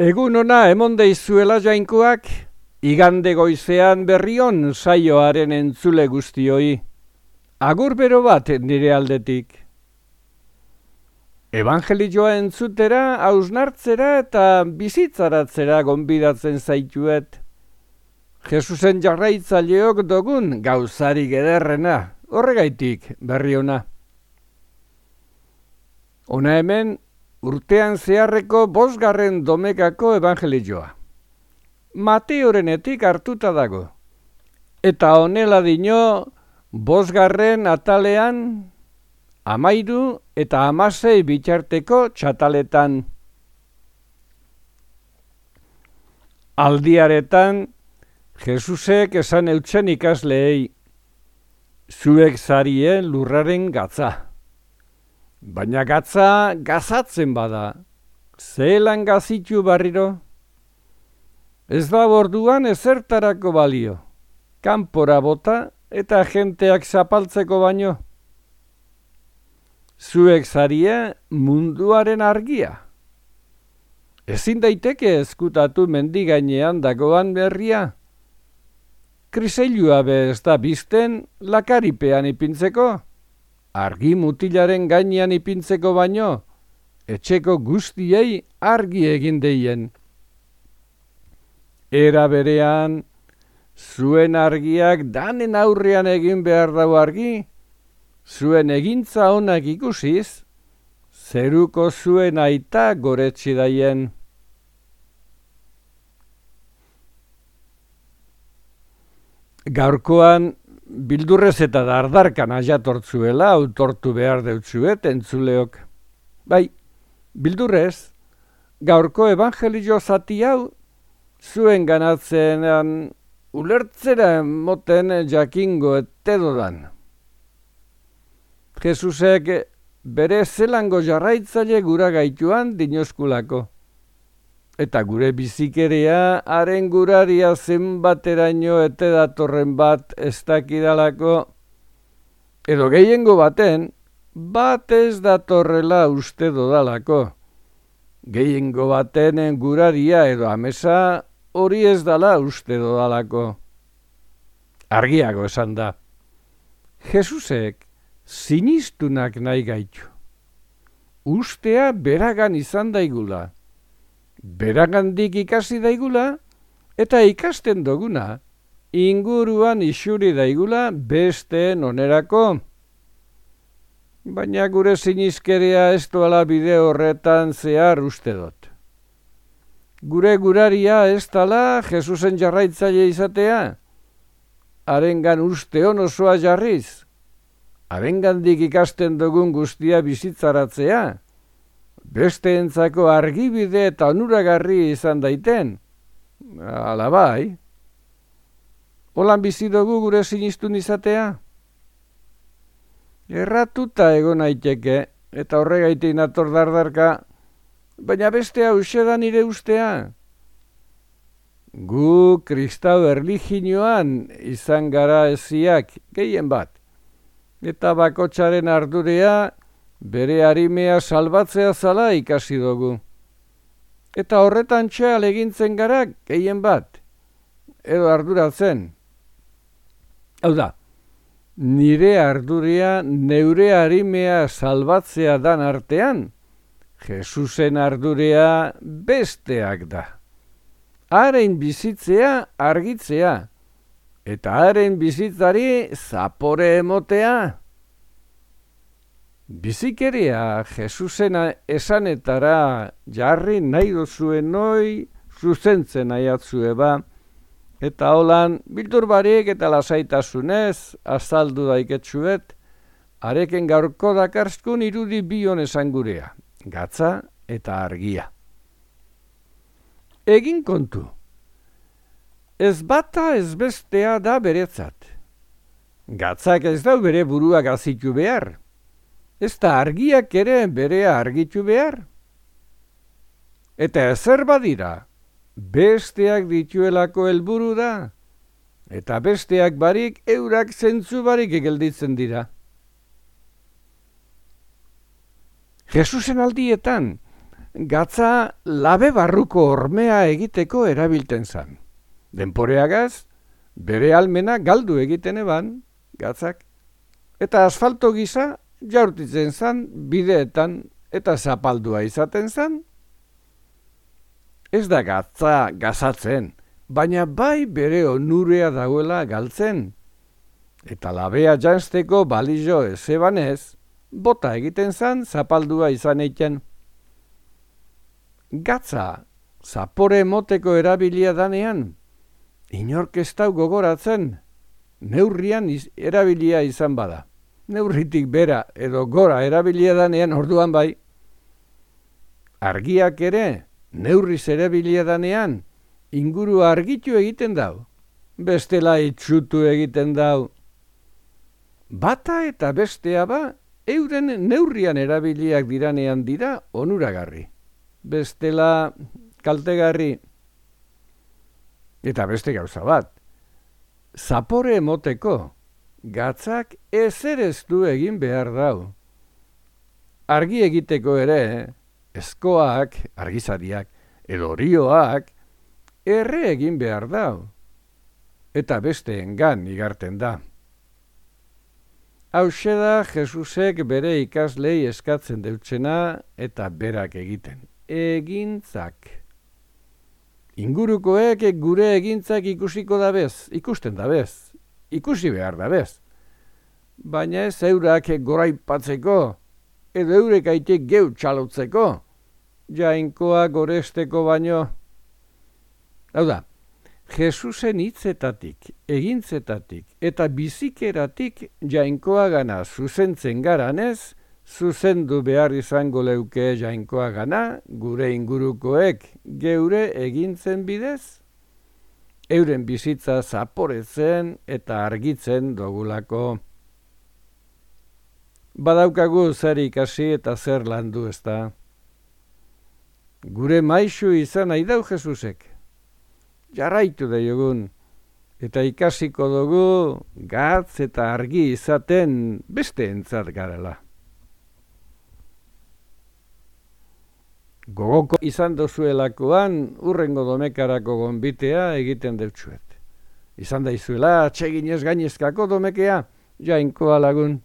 Egun ona emon deizuela jainkoak, igande goizean berrion saioaren entzule guztioi. Agur bero bat nire aldetik. Evangelioa entzutera, hausnartzera eta bizitzaratzera gonbidatzen zaituet. Jesusen jarraitzaileok dogun gauzari gederrena, horregaitik berri ona. Ona hemen urtean zeharreko bosgarren domekako evangelioa. Mateorenetik hartuta dago. Eta honela dino, bosgarren atalean, amairu eta amasei bitxarteko txataletan. Aldiaretan, Jesusek esan eutxen ikasleei, zuek zarien lurraren gatza. Baina gatza gazatzen bada, zelan gazitu barriro? Ez da borduan ezertarako balio, kanpora bota eta jenteak zapaltzeko baino. Zuek zaria munduaren argia. Ezin daiteke ezkutatu mendigainean dagoan berria. Kriseilua be ez da bizten lakaripean ipintzeko argi mutilaren gainean ipintzeko baino, etxeko guztiei argi egin deien. Era berean, zuen argiak danen aurrean egin behar dau argi, zuen egintza onak ikusiz, zeruko zuen aita goretsi daien. Gaurkoan bildurrez eta dardarkan ajatortzuela autortu behar deutzuet entzuleok. Bai, bildurrez, gaurko evangelio zati hau zuen ganatzenan ulertzera moten jakingo etedodan. Jesusek bere zelango jarraitzaile gura gaituan dinoskulako eta gure bizikerea haren guraria zenbateraino ete datorren bat ez dakidalako, edo gehiengo baten, bat ez datorrela uste dodalako. Gehiengo baten guraria edo amesa hori ez dala uste dodalako. Argiago esan da. Jesusek sinistunak nahi gaitu. Ustea beragan izan daigula beragandik ikasi daigula, eta ikasten duguna, inguruan isuri daigula besteen onerako. Baina gure sinizkeria ez doala bide horretan zehar uste dut. Gure guraria ez dala Jesusen jarraitzaile izatea, arengan uste hon osoa jarriz, arengandik ikasten dugun guztia bizitzaratzea, beste entzako argibide eta onuragarri izan daiten. Ala bai. Holan bizi dugu gure sinistun izatea? Erratuta egon naiteke eta horregaite inator dardarka, baina beste hau da nire ustea. Gu kristau erliginoan izan gara eziak gehien bat. Eta bakotxaren ardurea bere harimea salbatzea zala ikasi dugu. Eta horretan txea egintzen gara gehien bat, edo arduratzen. Hau da, nire arduria neure harimea salbatzea dan artean, Jesusen ardurea besteak da. Haren bizitzea argitzea, eta haren bizitzari zapore emotea. Bizikeria Jesusena esanetara jarri nahi duzuen noi zuzentzen nahi ba. Eta holan, bildur barik eta lasaitasunez, azaldu daiketsuet, areken gaurko dakarskun irudi bion esan gurea, gatza eta argia. Egin kontu, ez bata ez bestea da beretzat. Gatzak ez dau bere burua gazitu behar, ez da argiak ere berea argitu behar. Eta ezer badira, besteak dituelako helburu da, eta besteak barik eurak zentzu barik egelditzen dira. Jesusen aldietan, gatza labe barruko ormea egiteko erabilten zan. Denporeagaz, bere almena galdu egiten eban, gatzak, eta asfalto gisa jaurtitzen zan bideetan eta zapaldua izaten zan. Ez da gatza gazatzen, baina bai bere onurea dagoela galtzen. Eta labea jansteko balizo ez ebanez, bota egiten zan zapaldua izan eiken. Gatza, zapore moteko erabilia danean, inork ez gogoratzen, neurrian erabilia izan bada. Neurritik bera edo gora erabilia danean orduan bai. Argiak ere, neurriz erabilia danean, inguru argitu egiten dau. Bestela itxutu egiten dau. Bata eta bestea ba, euren neurrian erabiliak diranean dira onuragarri. Bestela kaltegarri. Eta beste gauza bat. Zapore emoteko, gatzak du egin behar dau. Argi egiteko ere, eskoak, argizariak, edo orioak, erre egin behar dau. Eta beste engan igarten da. Hau da Jesusek bere ikaslei eskatzen deutxena eta berak egiten. Egintzak. Ingurukoek gure egintzak ikusiko da bez, ikusten da bez, ikusi behar da bez. Baina ez eurak goraipatzeko, edo eurek aitek geu txalotzeko, jainkoa goresteko baino. Hau da, Jesusen hitzetatik, egintzetatik eta bizikeratik jainkoa gana zuzentzen garanez, zuzendu behar izango leuke jainkoa gana, gure ingurukoek geure egintzen bidez, euren bizitza zaporetzen eta argitzen dogulako. Badaukagu zer ikasi eta zer landu ez da. Gure maixu izan nahi dau Jesusek. Jarraitu da jogun. Eta ikasiko dugu gatz eta argi izaten beste entzat garela. Gogoko izan dozuelakoan urrengo domekarako gonbitea egiten deutsuet. Izan da izuela, txegin ez gainezkako domekea, jainkoa lagun.